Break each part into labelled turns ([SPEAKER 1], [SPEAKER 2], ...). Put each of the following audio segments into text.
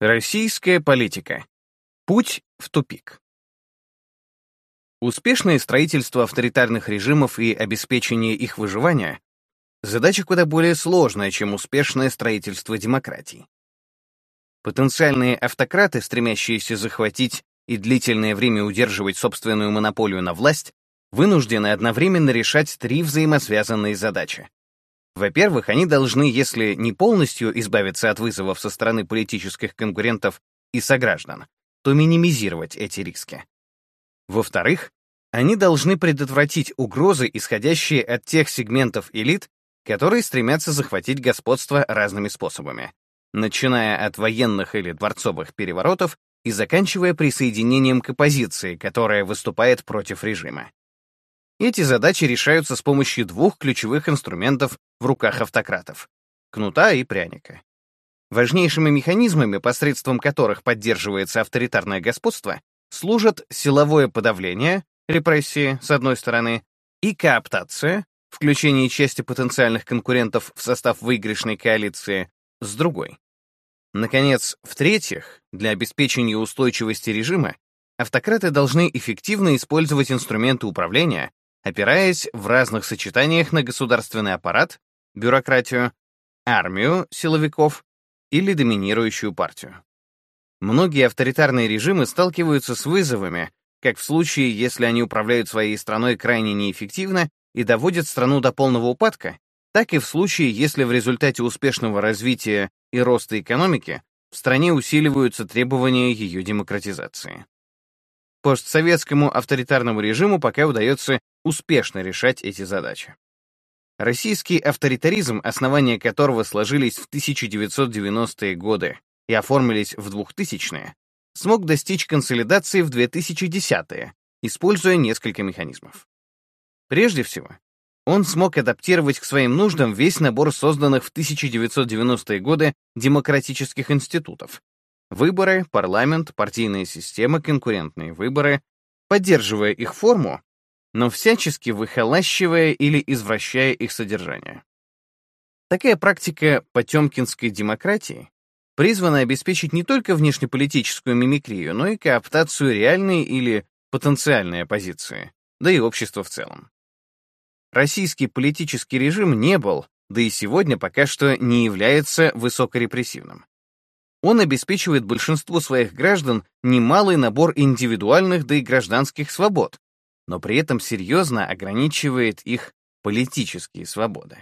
[SPEAKER 1] Российская политика. Путь в тупик. Успешное строительство авторитарных режимов и обеспечение их выживания — задача куда более сложная, чем успешное строительство демократий. Потенциальные автократы, стремящиеся захватить и длительное время удерживать собственную монополию на власть, вынуждены одновременно решать три взаимосвязанные задачи. Во-первых, они должны, если не полностью избавиться от вызовов со стороны политических конкурентов и сограждан, то минимизировать эти риски. Во-вторых, они должны предотвратить угрозы, исходящие от тех сегментов элит, которые стремятся захватить господство разными способами, начиная от военных или дворцовых переворотов и заканчивая присоединением к оппозиции, которая выступает против режима. Эти задачи решаются с помощью двух ключевых инструментов в руках автократов — кнута и пряника. Важнейшими механизмами, посредством которых поддерживается авторитарное господство, служат силовое подавление, репрессии, с одной стороны, и кооптация, включение части потенциальных конкурентов в состав выигрышной коалиции, с другой. Наконец, в-третьих, для обеспечения устойчивости режима автократы должны эффективно использовать инструменты управления, опираясь в разных сочетаниях на государственный аппарат, бюрократию, армию силовиков или доминирующую партию. Многие авторитарные режимы сталкиваются с вызовами, как в случае, если они управляют своей страной крайне неэффективно и доводят страну до полного упадка, так и в случае, если в результате успешного развития и роста экономики в стране усиливаются требования ее демократизации. Постсоветскому авторитарному режиму пока удается успешно решать эти задачи. Российский авторитаризм, основания которого сложились в 1990-е годы и оформились в 2000-е, смог достичь консолидации в 2010-е, используя несколько механизмов. Прежде всего, он смог адаптировать к своим нуждам весь набор созданных в 1990-е годы демократических институтов, Выборы, парламент, партийная система, конкурентные выборы, поддерживая их форму, но всячески выхолащивая или извращая их содержание. Такая практика потемкинской демократии призвана обеспечить не только внешнеполитическую мимикрию, но и кооптацию реальной или потенциальной оппозиции, да и общества в целом. Российский политический режим не был, да и сегодня пока что не является высокорепрессивным он обеспечивает большинству своих граждан немалый набор индивидуальных да и гражданских свобод, но при этом серьезно ограничивает их политические свободы.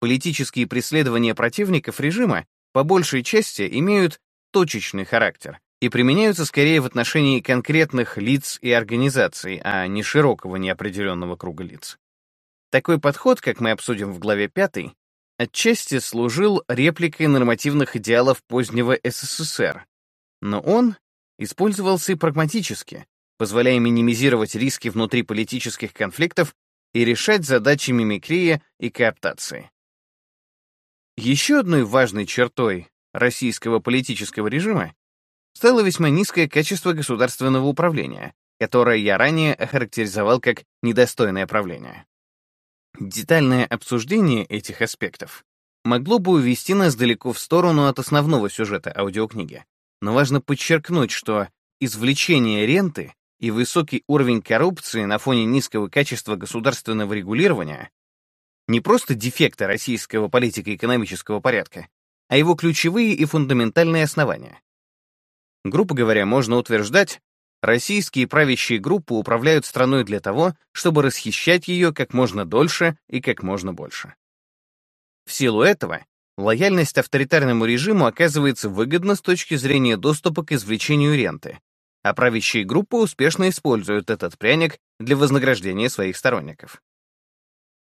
[SPEAKER 1] Политические преследования противников режима по большей части имеют точечный характер и применяются скорее в отношении конкретных лиц и организаций, а не широкого неопределенного круга лиц. Такой подход, как мы обсудим в главе 5, отчасти служил репликой нормативных идеалов позднего СССР, но он использовался и прагматически, позволяя минимизировать риски внутри политических конфликтов и решать задачи мимикрии и кооптации. Еще одной важной чертой российского политического режима стало весьма низкое качество государственного управления, которое я ранее охарактеризовал как недостойное правление. Детальное обсуждение этих аспектов могло бы увести нас далеко в сторону от основного сюжета аудиокниги, но важно подчеркнуть, что извлечение ренты и высокий уровень коррупции на фоне низкого качества государственного регулирования не просто дефекты российского политико-экономического порядка, а его ключевые и фундаментальные основания. Грубо говоря, можно утверждать, Российские правящие группы управляют страной для того, чтобы расхищать ее как можно дольше и как можно больше. В силу этого, лояльность авторитарному режиму оказывается выгодна с точки зрения доступа к извлечению ренты, а правящие группы успешно используют этот пряник для вознаграждения своих сторонников.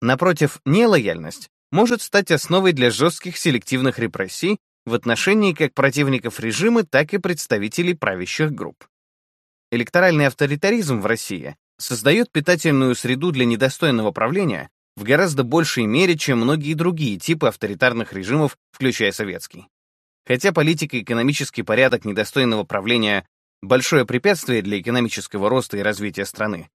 [SPEAKER 1] Напротив, нелояльность может стать основой для жестких селективных репрессий в отношении как противников режима, так и представителей правящих групп. Электоральный авторитаризм в России создает питательную среду для недостойного правления в гораздо большей мере, чем многие другие типы авторитарных режимов, включая советский. Хотя политика и экономический порядок недостойного правления — большое препятствие для экономического роста и развития страны,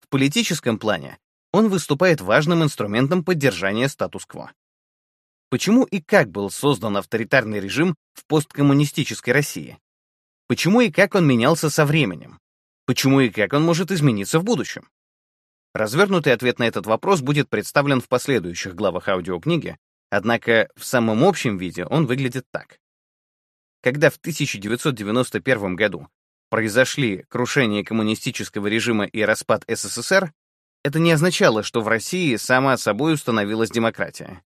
[SPEAKER 1] в политическом плане он выступает важным инструментом поддержания статус-кво. Почему и как был создан авторитарный режим в посткоммунистической России? Почему и как он менялся со временем? Почему и как он может измениться в будущем? Развернутый ответ на этот вопрос будет представлен в последующих главах аудиокниги, однако в самом общем виде он выглядит так. Когда в 1991 году произошли крушение коммунистического режима и распад СССР, это не означало, что в России сама собой установилась демократия.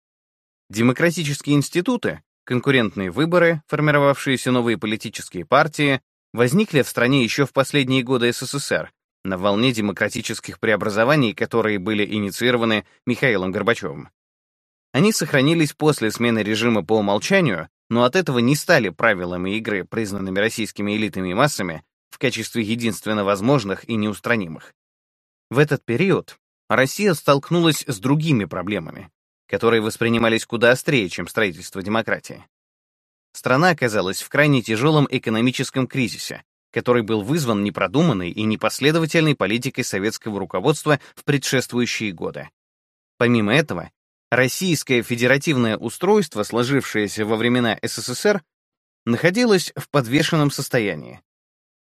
[SPEAKER 1] Демократические институты, конкурентные выборы, формировавшиеся новые политические партии, возникли в стране еще в последние годы СССР, на волне демократических преобразований, которые были инициированы Михаилом Горбачевым. Они сохранились после смены режима по умолчанию, но от этого не стали правилами игры, признанными российскими элитами и массами, в качестве единственно возможных и неустранимых. В этот период Россия столкнулась с другими проблемами, которые воспринимались куда острее, чем строительство демократии. Страна оказалась в крайне тяжелом экономическом кризисе, который был вызван непродуманной и непоследовательной политикой советского руководства в предшествующие годы. Помимо этого, российское федеративное устройство, сложившееся во времена СССР, находилось в подвешенном состоянии.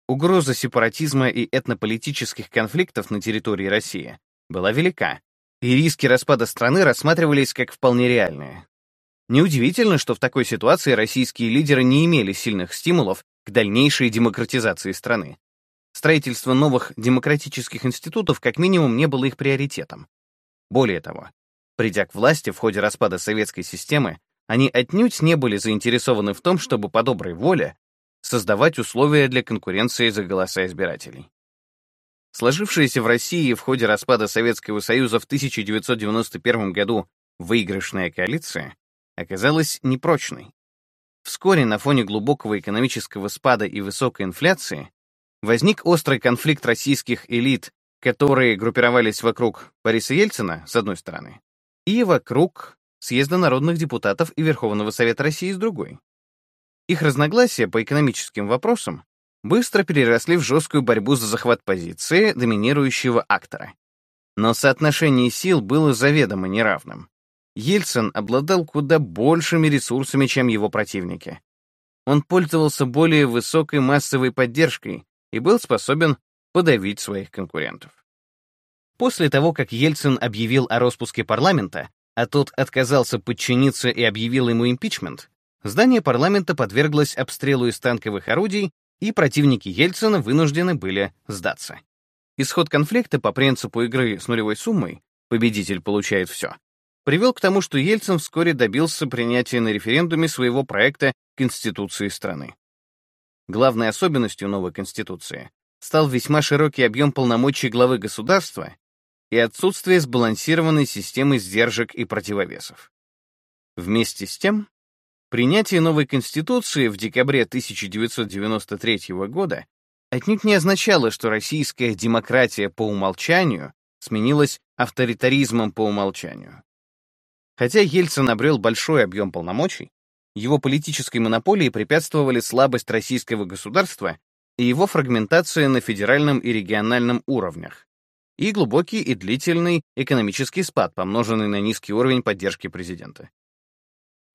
[SPEAKER 1] Угроза сепаратизма и этнополитических конфликтов на территории России была велика, и риски распада страны рассматривались как вполне реальные. Неудивительно, что в такой ситуации российские лидеры не имели сильных стимулов к дальнейшей демократизации страны. Строительство новых демократических институтов как минимум не было их приоритетом. Более того, придя к власти в ходе распада советской системы, они отнюдь не были заинтересованы в том, чтобы по доброй воле создавать условия для конкуренции за голоса избирателей. Сложившаяся в России в ходе распада Советского Союза в 1991 году выигрышная коалиция оказалась непрочной. Вскоре на фоне глубокого экономического спада и высокой инфляции возник острый конфликт российских элит, которые группировались вокруг Бориса Ельцина, с одной стороны, и вокруг Съезда народных депутатов и Верховного Совета России с другой. Их разногласия по экономическим вопросам быстро переросли в жесткую борьбу за захват позиции доминирующего актора. Но соотношение сил было заведомо неравным. Ельцин обладал куда большими ресурсами, чем его противники. Он пользовался более высокой массовой поддержкой и был способен подавить своих конкурентов. После того, как Ельцин объявил о распуске парламента, а тот отказался подчиниться и объявил ему импичмент, здание парламента подверглось обстрелу из танковых орудий, и противники Ельцина вынуждены были сдаться. Исход конфликта по принципу игры с нулевой суммой «победитель получает все» привел к тому, что Ельцин вскоре добился принятия на референдуме своего проекта Конституции страны. Главной особенностью новой Конституции стал весьма широкий объем полномочий главы государства и отсутствие сбалансированной системы сдержек и противовесов. Вместе с тем, принятие новой Конституции в декабре 1993 года отнюдь не означало, что российская демократия по умолчанию сменилась авторитаризмом по умолчанию. Хотя Ельцин обрел большой объем полномочий, его политической монополии препятствовали слабость российского государства и его фрагментация на федеральном и региональном уровнях, и глубокий и длительный экономический спад, помноженный на низкий уровень поддержки президента.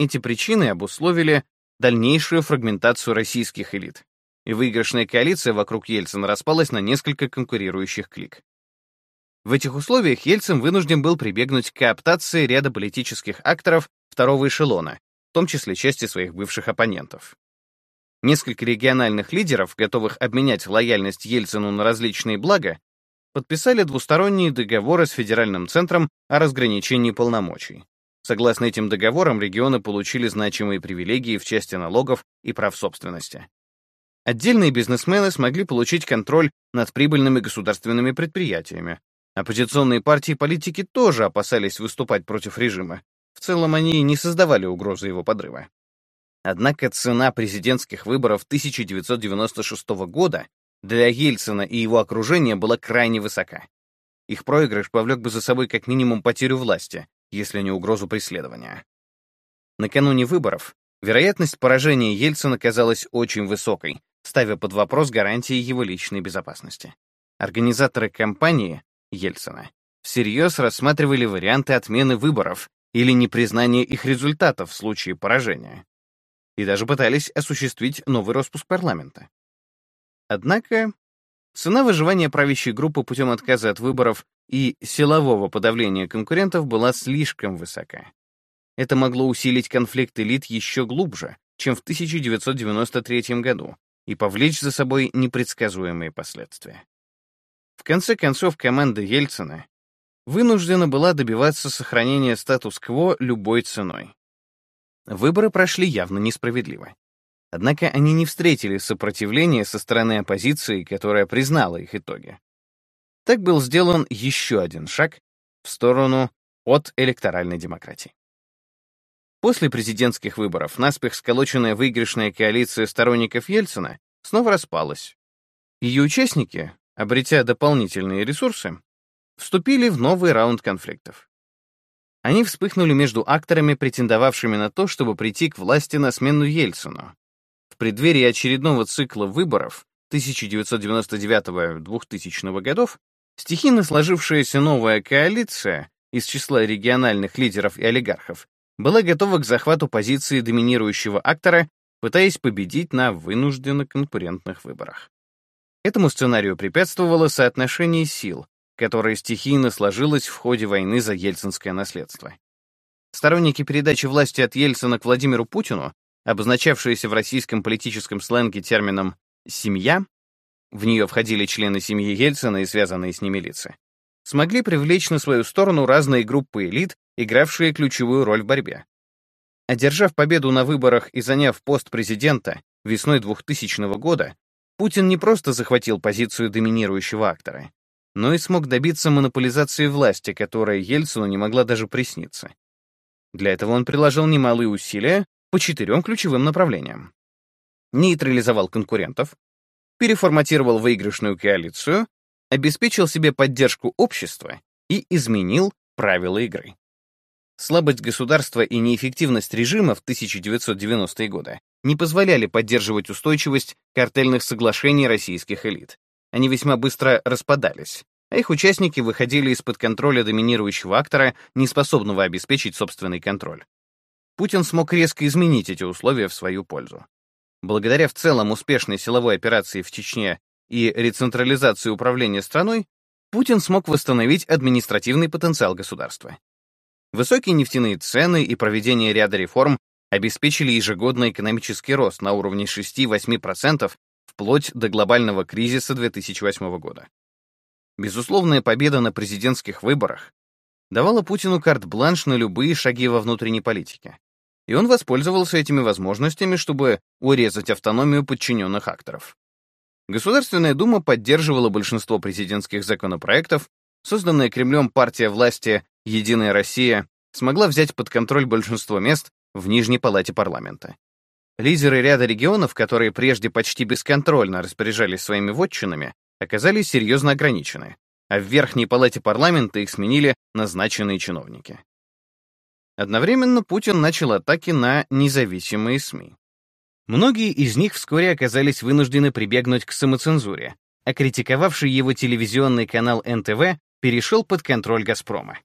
[SPEAKER 1] Эти причины обусловили дальнейшую фрагментацию российских элит, и выигрышная коалиция вокруг Ельцина распалась на несколько конкурирующих клик. В этих условиях Ельцин вынужден был прибегнуть к кооптации ряда политических акторов второго эшелона, в том числе части своих бывших оппонентов. Несколько региональных лидеров, готовых обменять лояльность Ельцину на различные блага, подписали двусторонние договоры с федеральным центром о разграничении полномочий. Согласно этим договорам, регионы получили значимые привилегии в части налогов и прав собственности. Отдельные бизнесмены смогли получить контроль над прибыльными государственными предприятиями, Оппозиционные партии и политики тоже опасались выступать против режима. В целом они не создавали угрозы его подрыва. Однако цена президентских выборов 1996 года для Ельцина и его окружения была крайне высока. Их проигрыш повлек бы за собой как минимум потерю власти, если не угрозу преследования. Накануне выборов вероятность поражения Ельцина казалась очень высокой, ставя под вопрос гарантии его личной безопасности. Организаторы кампании Ельцина всерьез рассматривали варианты отмены выборов или непризнание их результатов в случае поражения. И даже пытались осуществить новый распуск парламента. Однако цена выживания правящей группы путем отказа от выборов и силового подавления конкурентов была слишком высока. Это могло усилить конфликт элит еще глубже, чем в 1993 году, и повлечь за собой непредсказуемые последствия. В конце концов, команда Ельцина вынуждена была добиваться сохранения статус-кво любой ценой. Выборы прошли явно несправедливо. Однако они не встретили сопротивления со стороны оппозиции, которая признала их итоги. Так был сделан еще один шаг в сторону от электоральной демократии. После президентских выборов наспех сколоченная выигрышная коалиция сторонников Ельцина снова распалась. Ее участники, обретя дополнительные ресурсы, вступили в новый раунд конфликтов. Они вспыхнули между акторами, претендовавшими на то, чтобы прийти к власти на смену Ельцину. Преддверии очередного цикла выборов 1999-2000 годов стихийно сложившаяся новая коалиция из числа региональных лидеров и олигархов была готова к захвату позиции доминирующего актора, пытаясь победить на вынужденно конкурентных выборах. Этому сценарию препятствовало соотношение сил, которое стихийно сложилось в ходе войны за ельцинское наследство. Сторонники передачи власти от Ельцина к Владимиру Путину, обозначавшиеся в российском политическом сленге термином «семья», в нее входили члены семьи Ельцина и связанные с ними лица, смогли привлечь на свою сторону разные группы элит, игравшие ключевую роль в борьбе. Одержав победу на выборах и заняв пост президента весной 2000 года, Путин не просто захватил позицию доминирующего актора, но и смог добиться монополизации власти, которая Ельцину не могла даже присниться. Для этого он приложил немалые усилия по четырем ключевым направлениям. Нейтрализовал конкурентов, переформатировал выигрышную коалицию, обеспечил себе поддержку общества и изменил правила игры. Слабость государства и неэффективность режима в 1990-е годы не позволяли поддерживать устойчивость картельных соглашений российских элит они весьма быстро распадались, а их участники выходили из-под контроля доминирующего актора, неспособного обеспечить собственный контроль. Путин смог резко изменить эти условия в свою пользу. Благодаря в целом успешной силовой операции в Чечне и рецентрализации управления страной, Путин смог восстановить административный потенциал государства. Высокие нефтяные цены и проведение ряда реформ обеспечили ежегодный экономический рост на уровне 6-8% вплоть до глобального кризиса 2008 года. Безусловная победа на президентских выборах давала Путину карт-бланш на любые шаги во внутренней политике. И он воспользовался этими возможностями, чтобы урезать автономию подчиненных акторов. Государственная дума поддерживала большинство президентских законопроектов, созданная Кремлем партия власти «Единая Россия» смогла взять под контроль большинство мест в Нижней палате парламента. Лидеры ряда регионов, которые прежде почти бесконтрольно распоряжались своими вотчинами, оказались серьезно ограничены, а в Верхней палате парламента их сменили назначенные чиновники. Одновременно Путин начал атаки на независимые СМИ. Многие из них вскоре оказались вынуждены прибегнуть к самоцензуре, а критиковавший его телевизионный канал НТВ перешел под контроль «Газпрома».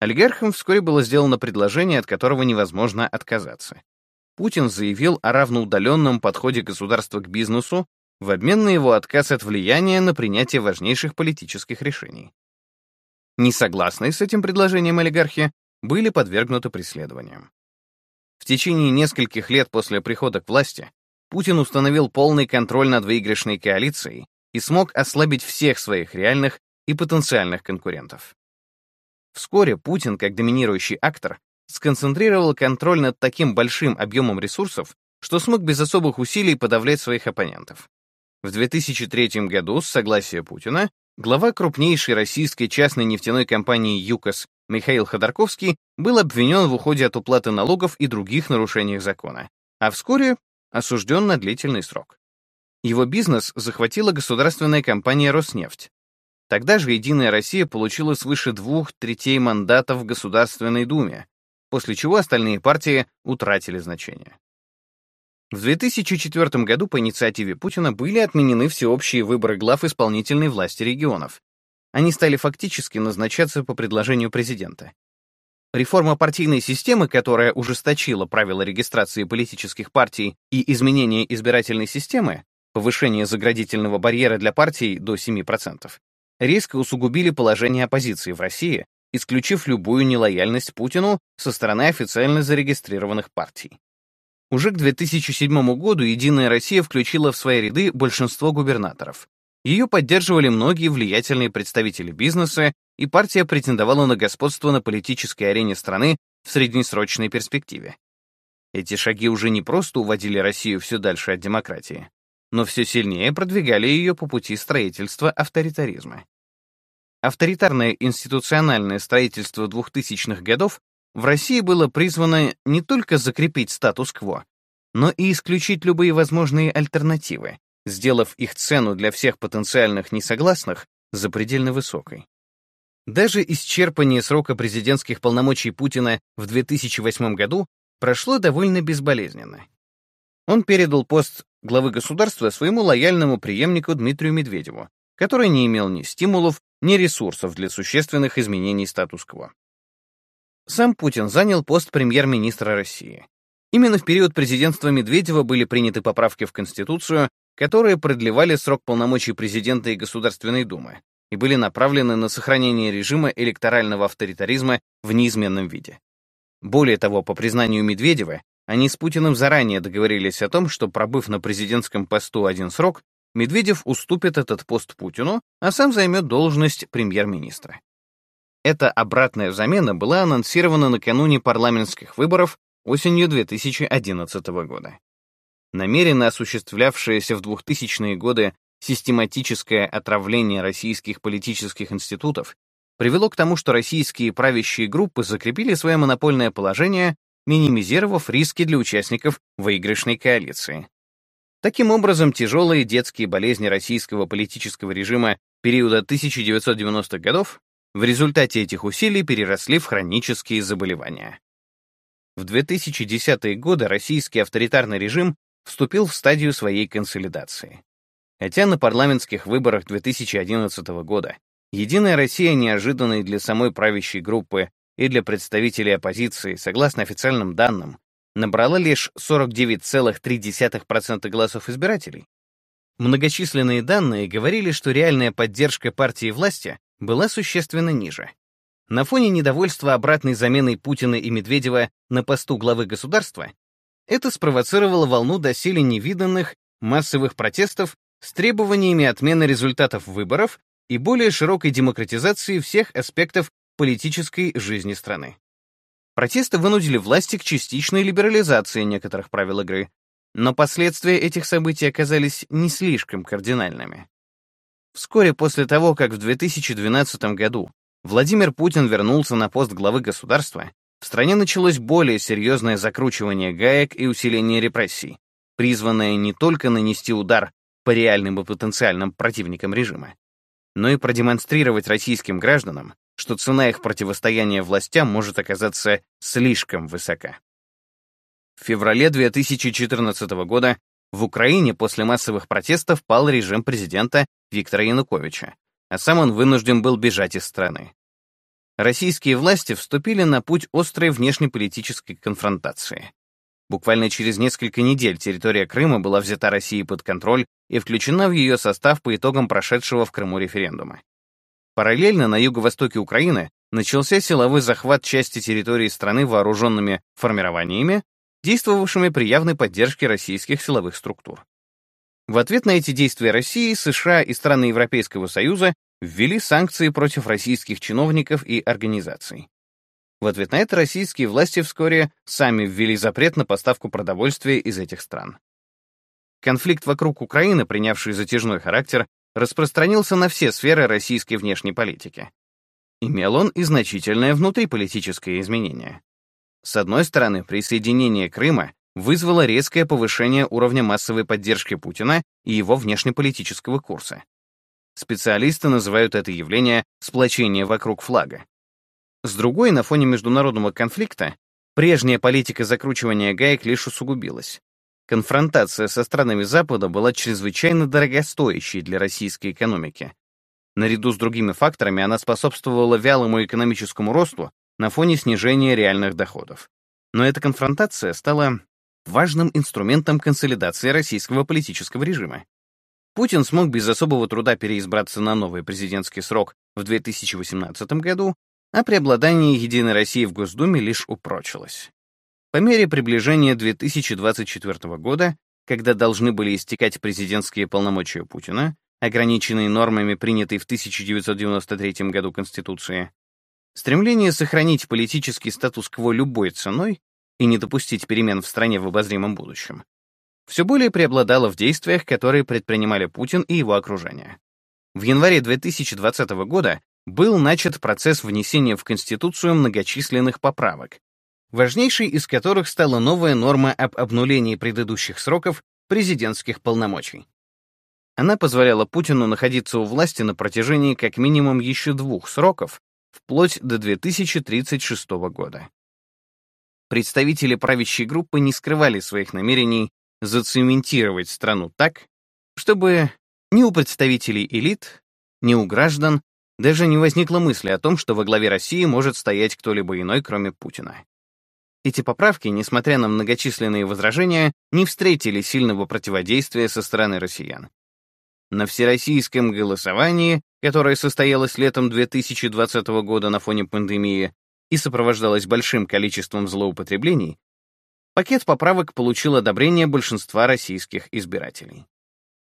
[SPEAKER 1] Олигархам вскоре было сделано предложение, от которого невозможно отказаться. Путин заявил о равноудаленном подходе государства к бизнесу в обмен на его отказ от влияния на принятие важнейших политических решений. Несогласные с этим предложением олигархи были подвергнуты преследованиям. В течение нескольких лет после прихода к власти Путин установил полный контроль над выигрышной коалицией и смог ослабить всех своих реальных и потенциальных конкурентов. Вскоре Путин, как доминирующий актор, сконцентрировал контроль над таким большим объемом ресурсов, что смог без особых усилий подавлять своих оппонентов. В 2003 году, с согласия Путина, глава крупнейшей российской частной нефтяной компании «ЮКОС» Михаил Ходорковский был обвинен в уходе от уплаты налогов и других нарушениях закона, а вскоре осужден на длительный срок. Его бизнес захватила государственная компания «Роснефть». Тогда же «Единая Россия» получила свыше двух третей мандатов в Государственной Думе, после чего остальные партии утратили значение. В 2004 году по инициативе Путина были отменены всеобщие выборы глав исполнительной власти регионов. Они стали фактически назначаться по предложению президента. Реформа партийной системы, которая ужесточила правила регистрации политических партий и изменение избирательной системы, повышение заградительного барьера для партий до 7%, резко усугубили положение оппозиции в России, исключив любую нелояльность Путину со стороны официально зарегистрированных партий. Уже к 2007 году «Единая Россия» включила в свои ряды большинство губернаторов. Ее поддерживали многие влиятельные представители бизнеса, и партия претендовала на господство на политической арене страны в среднесрочной перспективе. Эти шаги уже не просто уводили Россию все дальше от демократии, но все сильнее продвигали ее по пути строительства авторитаризма. Авторитарное институциональное строительство 2000-х годов в России было призвано не только закрепить статус-кво, но и исключить любые возможные альтернативы, сделав их цену для всех потенциальных несогласных запредельно высокой. Даже исчерпание срока президентских полномочий Путина в 2008 году прошло довольно безболезненно. Он передал пост главы государства своему лояльному преемнику Дмитрию Медведеву, который не имел ни стимулов, ни ресурсов для существенных изменений статус-кво. Сам Путин занял пост премьер-министра России. Именно в период президентства Медведева были приняты поправки в Конституцию, которые продлевали срок полномочий президента и Государственной Думы и были направлены на сохранение режима электорального авторитаризма в неизменном виде. Более того, по признанию Медведева, они с Путиным заранее договорились о том, что, пробыв на президентском посту один срок, Медведев уступит этот пост Путину, а сам займет должность премьер-министра. Эта обратная замена была анонсирована накануне парламентских выборов осенью 2011 года. Намеренно осуществлявшееся в 2000-е годы систематическое отравление российских политических институтов привело к тому, что российские правящие группы закрепили свое монопольное положение, минимизировав риски для участников выигрышной коалиции. Таким образом, тяжелые детские болезни российского политического режима периода 1990-х годов в результате этих усилий переросли в хронические заболевания. В 2010-е годы российский авторитарный режим вступил в стадию своей консолидации. Хотя на парламентских выборах 2011 года «Единая Россия» неожиданно и для самой правящей группы и для представителей оппозиции, согласно официальным данным, набрала лишь 49,3% голосов избирателей. Многочисленные данные говорили, что реальная поддержка партии власти была существенно ниже. На фоне недовольства обратной заменой Путина и Медведева на посту главы государства это спровоцировало волну доселе невиданных массовых протестов с требованиями отмены результатов выборов и более широкой демократизации всех аспектов политической жизни страны. Протесты вынудили власти к частичной либерализации некоторых правил игры, но последствия этих событий оказались не слишком кардинальными. Вскоре после того, как в 2012 году Владимир Путин вернулся на пост главы государства, в стране началось более серьезное закручивание гаек и усиление репрессий, призванное не только нанести удар по реальным и потенциальным противникам режима, но и продемонстрировать российским гражданам, что цена их противостояния властям может оказаться слишком высока. В феврале 2014 года в Украине после массовых протестов пал режим президента Виктора Януковича, а сам он вынужден был бежать из страны. Российские власти вступили на путь острой внешнеполитической конфронтации. Буквально через несколько недель территория Крыма была взята Россией под контроль и включена в ее состав по итогам прошедшего в Крыму референдума. Параллельно на юго-востоке Украины начался силовой захват части территории страны вооруженными формированиями, действовавшими при явной поддержке российских силовых структур. В ответ на эти действия России, США и страны Европейского Союза ввели санкции против российских чиновников и организаций. В ответ на это российские власти вскоре сами ввели запрет на поставку продовольствия из этих стран. Конфликт вокруг Украины, принявший затяжной характер, распространился на все сферы российской внешней политики. Имел он и значительное внутриполитическое изменение. С одной стороны, присоединение Крыма вызвало резкое повышение уровня массовой поддержки Путина и его внешнеполитического курса. Специалисты называют это явление сплочение вокруг флага. С другой, на фоне международного конфликта, прежняя политика закручивания гаек лишь усугубилась. Конфронтация со странами Запада была чрезвычайно дорогостоящей для российской экономики. Наряду с другими факторами она способствовала вялому экономическому росту, на фоне снижения реальных доходов. Но эта конфронтация стала важным инструментом консолидации российского политического режима. Путин смог без особого труда переизбраться на новый президентский срок в 2018 году, а преобладание «Единой России» в Госдуме лишь упрочилось. По мере приближения 2024 года, когда должны были истекать президентские полномочия Путина, ограниченные нормами принятой в 1993 году Конституции, стремление сохранить политический статус-кво любой ценой и не допустить перемен в стране в обозримом будущем, все более преобладало в действиях, которые предпринимали Путин и его окружение. В январе 2020 года был начат процесс внесения в Конституцию многочисленных поправок, важнейшей из которых стала новая норма об обнулении предыдущих сроков президентских полномочий. Она позволяла Путину находиться у власти на протяжении как минимум еще двух сроков, вплоть до 2036 года. Представители правящей группы не скрывали своих намерений зацементировать страну так, чтобы ни у представителей элит, ни у граждан даже не возникло мысли о том, что во главе России может стоять кто-либо иной, кроме Путина. Эти поправки, несмотря на многочисленные возражения, не встретили сильного противодействия со стороны россиян. На всероссийском голосовании, которое состоялось летом 2020 года на фоне пандемии и сопровождалось большим количеством злоупотреблений, пакет поправок получил одобрение большинства российских избирателей.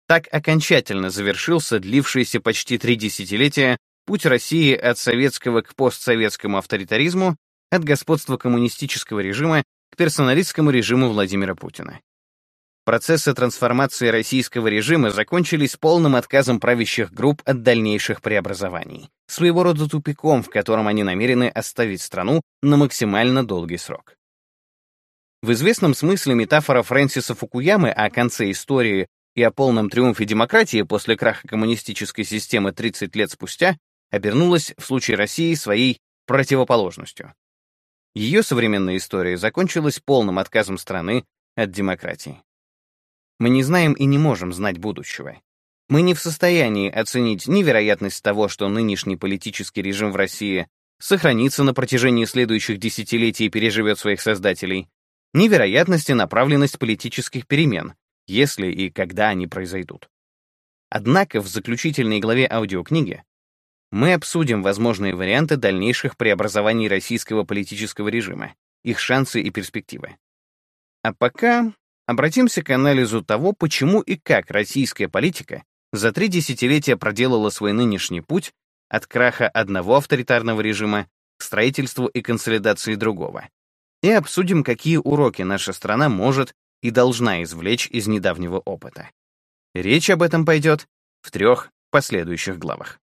[SPEAKER 1] Так окончательно завершился длившийся почти три десятилетия путь России от советского к постсоветскому авторитаризму, от господства коммунистического режима к персоналистскому режиму Владимира Путина. Процессы трансформации российского режима закончились полным отказом правящих групп от дальнейших преобразований, своего рода тупиком, в котором они намерены оставить страну на максимально долгий срок. В известном смысле метафора Фрэнсиса Фукуямы о конце истории и о полном триумфе демократии после краха коммунистической системы 30 лет спустя обернулась в случае России своей противоположностью. Ее современная история закончилась полным отказом страны от демократии. Мы не знаем и не можем знать будущего. Мы не в состоянии оценить ни вероятность того, что нынешний политический режим в России сохранится на протяжении следующих десятилетий и переживет своих создателей, ни вероятности направленность политических перемен, если и когда они произойдут. Однако в заключительной главе аудиокниги мы обсудим возможные варианты дальнейших преобразований российского политического режима, их шансы и перспективы. А пока обратимся к анализу того, почему и как российская политика за три десятилетия проделала свой нынешний путь от краха одного авторитарного режима к строительству и консолидации другого, и обсудим, какие уроки наша страна может и должна извлечь из недавнего опыта. Речь об этом пойдет в трех последующих главах.